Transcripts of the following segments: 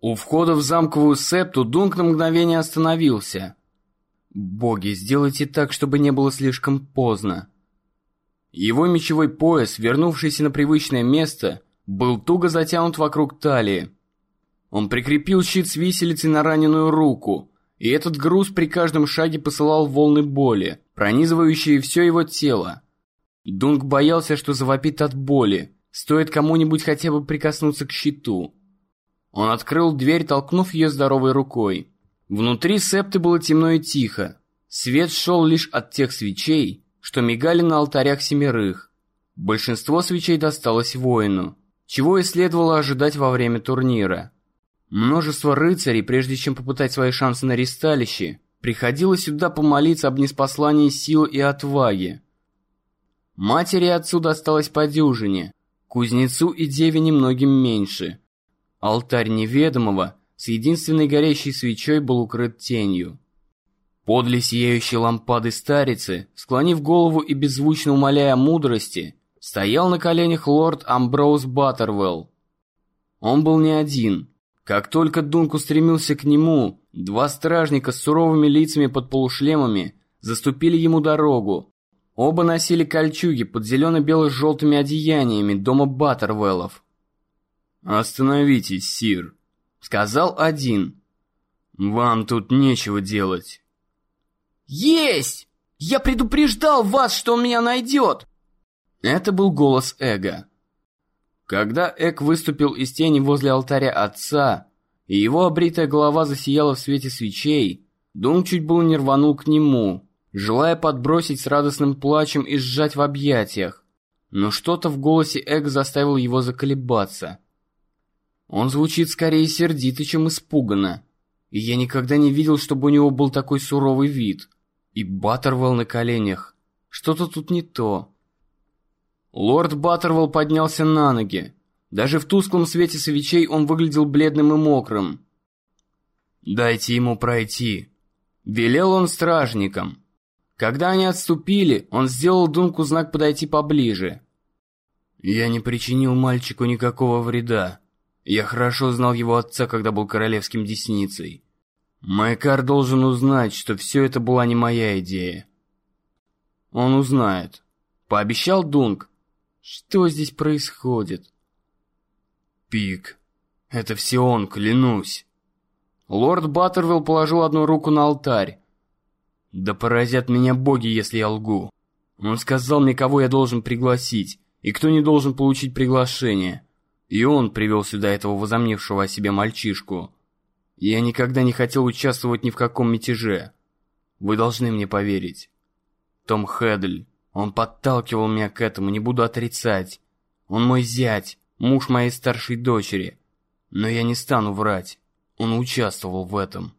У входа в замковую септу Дунк на мгновение остановился. Боги, сделайте так, чтобы не было слишком поздно. Его мечевой пояс, вернувшийся на привычное место, был туго затянут вокруг талии. Он прикрепил щит с виселицей на раненую руку, и этот груз при каждом шаге посылал волны боли, пронизывающие все его тело. Дунк боялся, что завопит от боли, стоит кому-нибудь хотя бы прикоснуться к щиту. Он открыл дверь, толкнув ее здоровой рукой. Внутри септы было темно и тихо. Свет шел лишь от тех свечей, что мигали на алтарях семерых. Большинство свечей досталось воину, чего и следовало ожидать во время турнира. Множество рыцарей, прежде чем попытать свои шансы на ристалище, приходило сюда помолиться об неспослании сил и отваги. Матери и отцу досталось по дюжине, кузнецу и деве немногим меньше. Алтарь неведомого с единственной горящей свечой был укрыт тенью. Подле сияющей лампады старицы, склонив голову и беззвучно умоляя мудрости, стоял на коленях лорд Амброуз Баттервелл. Он был не один. Как только Дунк устремился к нему, два стражника с суровыми лицами под полушлемами заступили ему дорогу. Оба носили кольчуги под зелено-бело-желтыми одеяниями дома Баттервеллов. «Остановитесь, сир», — сказал один. «Вам тут нечего делать». «Есть! Я предупреждал вас, что он меня найдет!» Это был голос Эга. Когда Эг выступил из тени возле алтаря отца, и его обритая голова засияла в свете свечей, Дум чуть было не рванул к нему, желая подбросить с радостным плачем и сжать в объятиях. Но что-то в голосе Эга заставило его заколебаться. Он звучит скорее сердито, чем испуганно, и я никогда не видел, чтобы у него был такой суровый вид. И Баттервелл на коленях. Что-то тут не то. Лорд Баттервелл поднялся на ноги. Даже в тусклом свете свечей он выглядел бледным и мокрым. «Дайте ему пройти», — велел он стражникам. Когда они отступили, он сделал Дунку знак подойти поближе. «Я не причинил мальчику никакого вреда. Я хорошо знал его отца, когда был королевским десницей. Майкар должен узнать, что все это была не моя идея. Он узнает. Пообещал Дунк. Что здесь происходит? Пик. Это все он, клянусь. Лорд Баттервилл положил одну руку на алтарь. Да поразят меня боги, если я лгу. Он сказал мне, кого я должен пригласить, и кто не должен получить приглашение. И он привел сюда этого возомнившего о себе мальчишку. Я никогда не хотел участвовать ни в каком мятеже. Вы должны мне поверить. Том Хэдль, он подталкивал меня к этому, не буду отрицать. Он мой зять, муж моей старшей дочери. Но я не стану врать. Он участвовал в этом.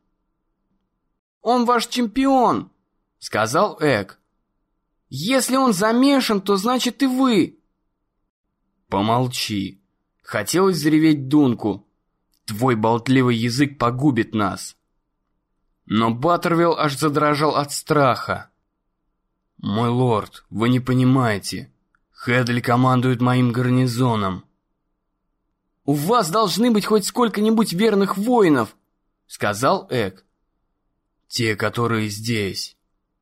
«Он ваш чемпион!» — сказал Эк. «Если он замешан, то значит и вы!» «Помолчи!» Хотелось зареветь Дунку, Твой болтливый язык погубит нас. Но Баттервилл аж задрожал от страха. Мой лорд, вы не понимаете. Хедли командует моим гарнизоном. У вас должны быть хоть сколько-нибудь верных воинов, сказал Эк. Те, которые здесь,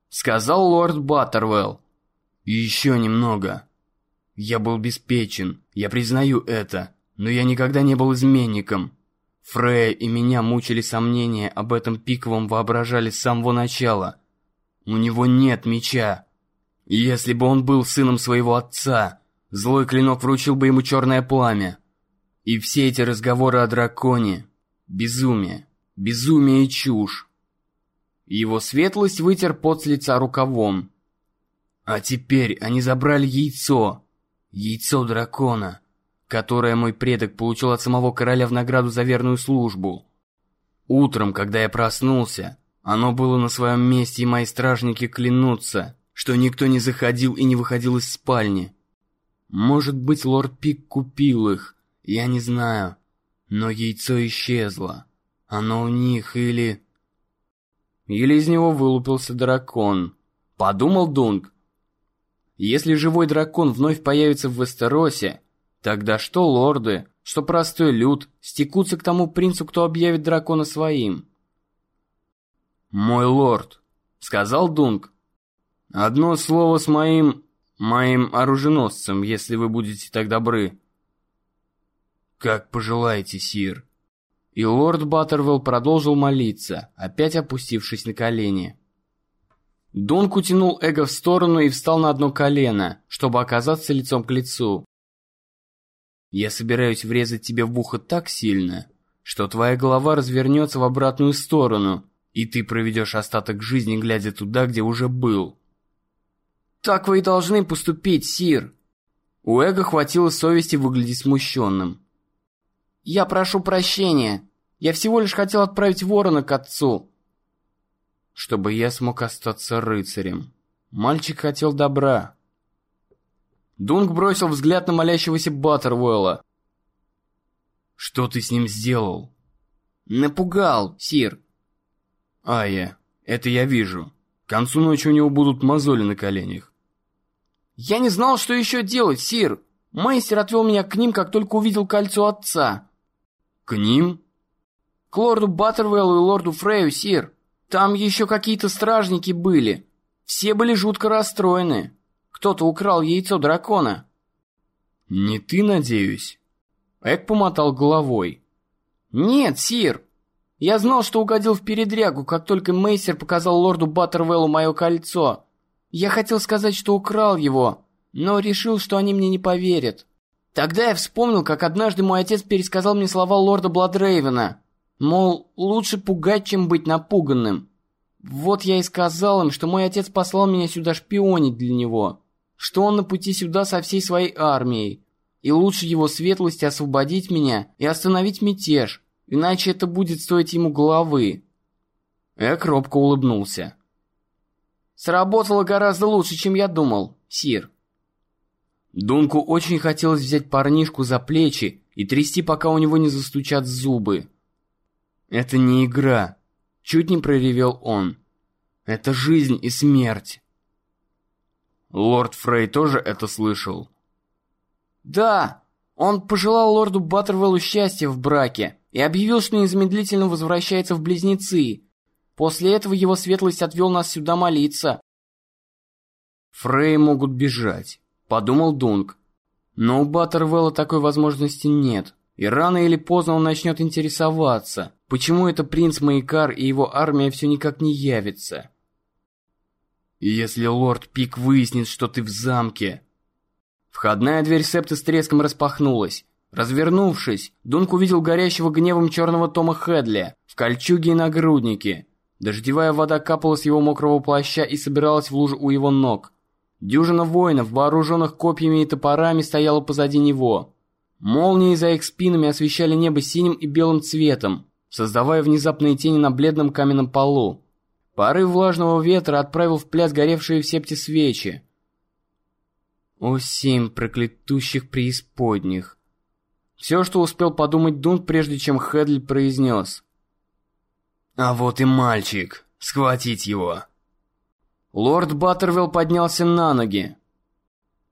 сказал лорд Баттервелл. И еще немного. Я был беспечен, я признаю это, но я никогда не был изменником. Фрея и меня мучили сомнения об этом пиковом воображали с самого начала. У него нет меча. Если бы он был сыном своего отца, злой клинок вручил бы ему черное пламя. И все эти разговоры о драконе — безумие, безумие и чушь. Его светлость вытер пот с лица рукавом. А теперь они забрали яйцо, яйцо дракона — которое мой предок получил от самого короля в награду за верную службу. Утром, когда я проснулся, оно было на своем месте, и мои стражники клянутся, что никто не заходил и не выходил из спальни. Может быть, лорд Пик купил их, я не знаю, но яйцо исчезло. Оно у них или... Или из него вылупился дракон. Подумал Дунк. Если живой дракон вновь появится в Вестеросе, Тогда что лорды, что простой люд стекутся к тому принцу, кто объявит дракона своим. «Мой лорд», — сказал Дунк, — «одно слово с моим... моим оруженосцем, если вы будете так добры». «Как пожелаете, сир». И лорд Баттервелл продолжил молиться, опять опустившись на колени. Дунк утянул Эго в сторону и встал на одно колено, чтобы оказаться лицом к лицу. «Я собираюсь врезать тебе в ухо так сильно, что твоя голова развернется в обратную сторону, и ты проведешь остаток жизни, глядя туда, где уже был». «Так вы и должны поступить, сир!» У Эго хватило совести выглядеть смущенным. «Я прошу прощения. Я всего лишь хотел отправить ворона к отцу». «Чтобы я смог остаться рыцарем. Мальчик хотел добра». Дунк бросил взгляд на молящегося Баттервелла. «Что ты с ним сделал?» «Напугал, сир». «Ая, это я вижу. К концу ночи у него будут мозоли на коленях». «Я не знал, что еще делать, сир. Мастер отвел меня к ним, как только увидел кольцо отца». «К ним?» «К лорду Баттервеллу и лорду Фрею, сир. Там еще какие-то стражники были. Все были жутко расстроены. Кто-то украл яйцо дракона». «Не ты, надеюсь?» Эк помотал головой. «Нет, сир. Я знал, что угодил в передрягу, как только Мейсер показал лорду Баттервеллу мое кольцо. Я хотел сказать, что украл его, но решил, что они мне не поверят. Тогда я вспомнил, как однажды мой отец пересказал мне слова лорда Бладрейвена. Мол, лучше пугать, чем быть напуганным. Вот я и сказал им, что мой отец послал меня сюда шпионить для него. Что он на пути сюда со всей своей армией. И лучше его светлости освободить меня и остановить мятеж, иначе это будет стоить ему головы. Эк робко улыбнулся. Сработало гораздо лучше, чем я думал, Сир. Дунку очень хотелось взять парнишку за плечи и трясти, пока у него не застучат зубы. «Это не игра», — чуть не проревел он. «Это жизнь и смерть». Лорд Фрей тоже это слышал. «Да, он пожелал лорду Баттервеллу счастья в браке и объявил, что незамедлительно возвращается в Близнецы. После этого его светлость отвел нас сюда молиться». «Фрей могут бежать», — подумал Дунк. «Но у Баттервелла такой возможности нет, и рано или поздно он начнет интересоваться, почему это принц Маикар и его армия все никак не явится». И если лорд Пик выяснит, что ты в замке... Входная дверь септа с треском распахнулась. Развернувшись, Дунк увидел горящего гневом черного Тома Хедли в кольчуге и нагруднике. Дождевая вода капала с его мокрого плаща и собиралась в лужу у его ног. Дюжина воинов, вооруженных копьями и топорами, стояла позади него. Молнии за их спинами освещали небо синим и белым цветом, создавая внезапные тени на бледном каменном полу. Порыв влажного ветра отправил в пляс горевшие в септе свечи. О, семь проклятущих преисподних! Все, что успел подумать Дунк, прежде чем Хедль произнес. «А вот и мальчик! Схватить его!» Лорд Баттервилл поднялся на ноги.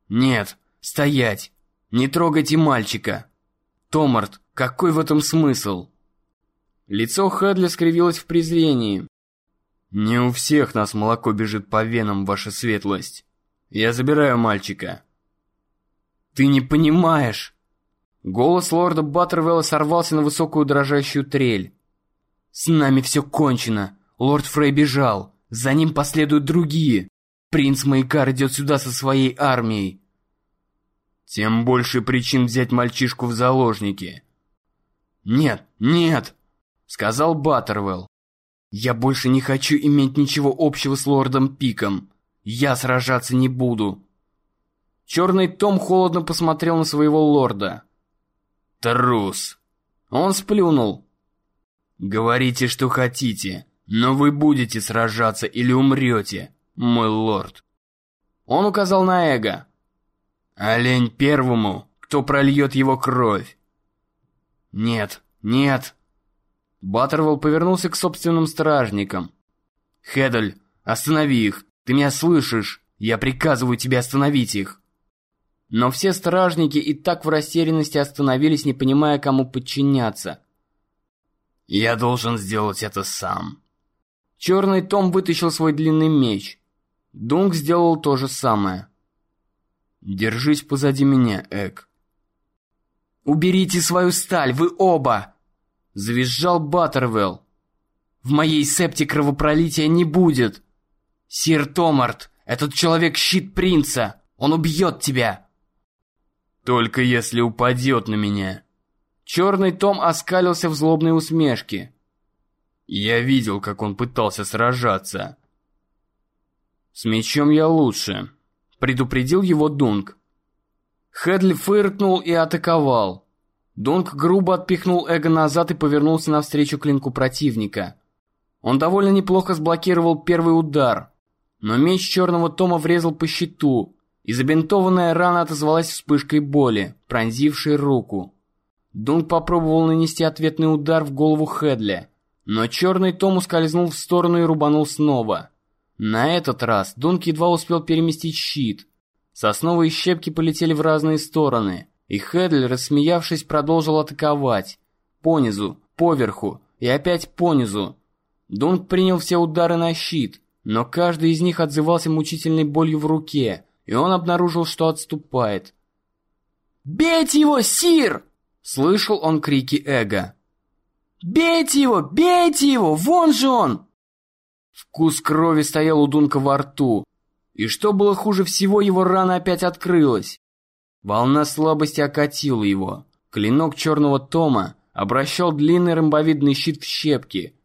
«Нет, стоять! Не трогайте мальчика! Томарт, какой в этом смысл?» Лицо Хедли скривилось в презрении. «Не у всех нас молоко бежит по венам, ваша светлость. Я забираю мальчика». «Ты не понимаешь!» Голос лорда Баттервелла сорвался на высокую дрожащую трель. «С нами все кончено. Лорд Фрей бежал. За ним последуют другие. Принц Майкар идет сюда со своей армией». «Тем больше причин взять мальчишку в заложники». «Нет, нет!» — сказал Баттервелл. Я больше не хочу иметь ничего общего с лордом Пиком. Я сражаться не буду. Черный Том холодно посмотрел на своего лорда. Трус. Он сплюнул. Говорите, что хотите, но вы будете сражаться или умрете, мой лорд. Он указал на Эго. Олень первому, кто прольет его кровь. Нет, нет, Баттервелл повернулся к собственным стражникам. «Хедль, останови их! Ты меня слышишь? Я приказываю тебе остановить их!» Но все стражники и так в растерянности остановились, не понимая, кому подчиняться. «Я должен сделать это сам». Черный Том вытащил свой длинный меч. Дунк сделал то же самое. «Держись позади меня, Эк». «Уберите свою сталь, вы оба!» Завизжал Баттервелл. «В моей септе кровопролития не будет!» «Сир Томарт, этот человек щит принца! Он убьет тебя!» «Только если упадет на меня!» Черный Том оскалился в злобной усмешке. Я видел, как он пытался сражаться. «С мечом я лучше», — предупредил его Дунк. Хедли фыркнул и атаковал. Дунк грубо отпихнул Эго назад и повернулся навстречу клинку противника. Он довольно неплохо сблокировал первый удар, но меч черного Тома врезал по щиту, и забинтованная рана отозвалась вспышкой боли, пронзившей руку. Дунк попробовал нанести ответный удар в голову Хедли, но черный Том ускользнул в сторону и рубанул снова. На этот раз Дунк едва успел переместить щит. Сосновые щепки полетели в разные стороны, и Хедли, рассмеявшись, продолжил атаковать. Понизу, поверху и опять понизу. Дунк принял все удары на щит, но каждый из них отзывался мучительной болью в руке, и он обнаружил, что отступает. «Бейте его, Сир!» Слышал он крики Эго. «Бейте его! Бейте его! Вон же он!» Вкус крови стоял у Дунка во рту. И что было хуже всего, его рана опять открылась. Волна слабости окатила его. Клинок черного Тома обращал длинный ромбовидный щит в щепки.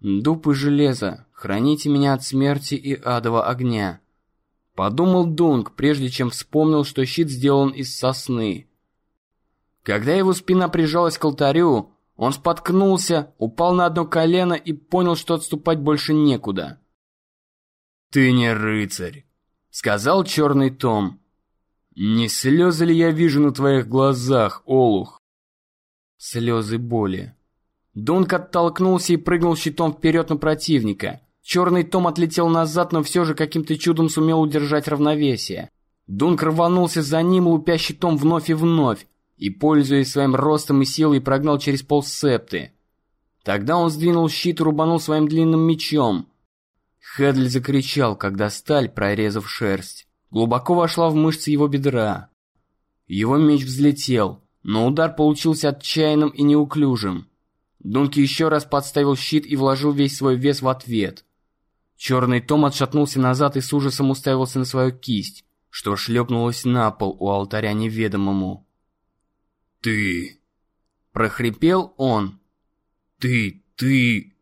«Дуб и железо, храните меня от смерти и адового огня», — подумал Дунк, прежде чем вспомнил, что щит сделан из сосны. Когда его спина прижалась к алтарю, он споткнулся, упал на одно колено и понял, что отступать больше некуда. «Ты не рыцарь», — сказал черный Том. «Не слезы ли я вижу на твоих глазах, Олух?» Слезы боли. Дунк оттолкнулся и прыгнул щитом вперед на противника. Черный Том отлетел назад, но все же каким-то чудом сумел удержать равновесие. Дунк рванулся за ним, лупя щитом вновь и вновь, и, пользуясь своим ростом и силой, прогнал через пол септы. Тогда он сдвинул щит и рубанул своим длинным мечом. Хедли закричал, когда сталь, прорезав шерсть, глубоко вошла в мышцы его бедра. Его меч взлетел, но удар получился отчаянным и неуклюжим. Дунки еще раз подставил щит и вложил весь свой вес в ответ. Черный Том отшатнулся назад и с ужасом уставился на свою кисть, что шлепнулась на пол у алтаря неведомому. «Ты!» — прохрипел он. «Ты, ты...»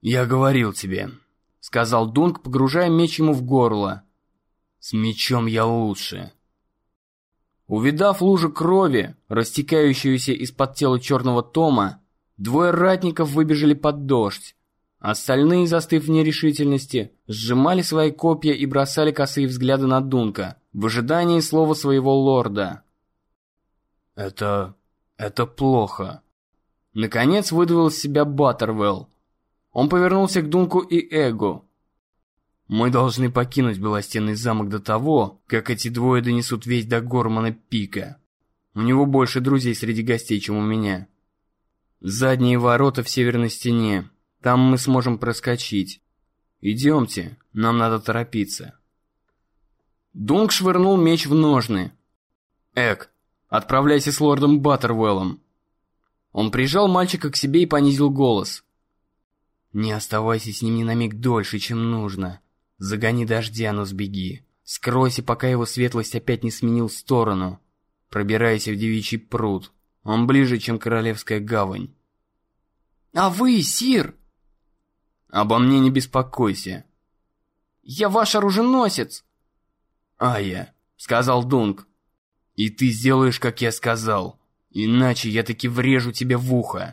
«Я говорил тебе», — сказал Дунк, погружая меч ему в горло. «С мечом я лучше». Увидав лужу крови, растекающуюся из-под тела черного Тома, двое ратников выбежали под дождь. Остальные, застыв в нерешительности, сжимали свои копья и бросали косые взгляды на Дунка, в ожидании слова своего лорда. «Это... это плохо». Наконец выдавил из себя Баттервелл. Он повернулся к Дунку и Эгу. «Мы должны покинуть Белостенный замок до того, как эти двое донесут весть до Гормана Пика. У него больше друзей среди гостей, чем у меня. Задние ворота в северной стене. Там мы сможем проскочить. Идемте, нам надо торопиться». Дунк швырнул меч в ножны. «Эк, Отправляйся с лордом Баттервеллом. Он прижал мальчика к себе и понизил голос. Не оставайся с ним ни на миг дольше, чем нужно. Загони дождя, но сбеги. Скройся, пока его светлость опять не сменил сторону. Пробирайся в девичий пруд. Он ближе, чем королевская гавань. А вы, сир? Обо мне не беспокойся. Я ваш оруженосец. А я, сказал Дунк. И ты сделаешь, как я сказал. Иначе я таки врежу тебе в ухо.